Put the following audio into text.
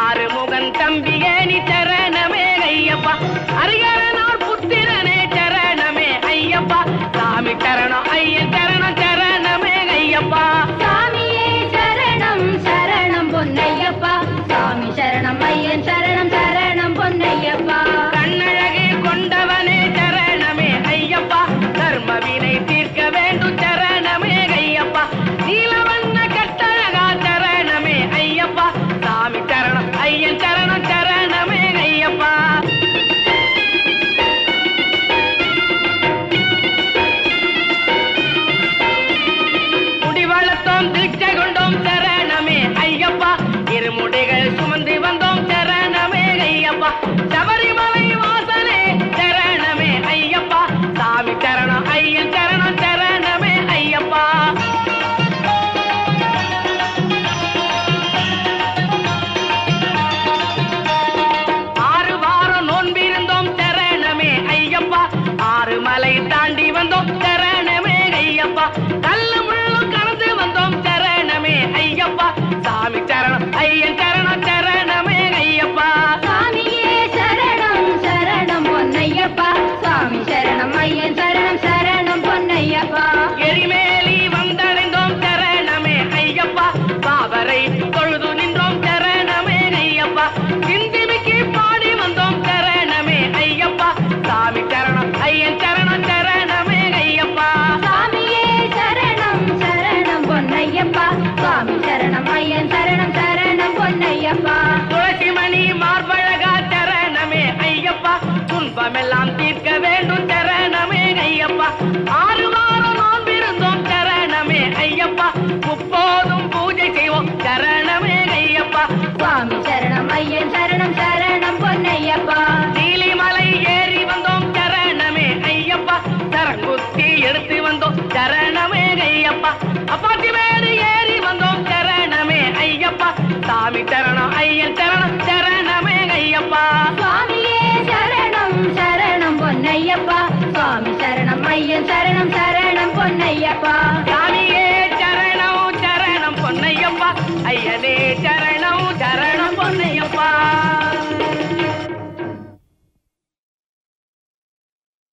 ஆறு I love. ശരണേ Sharana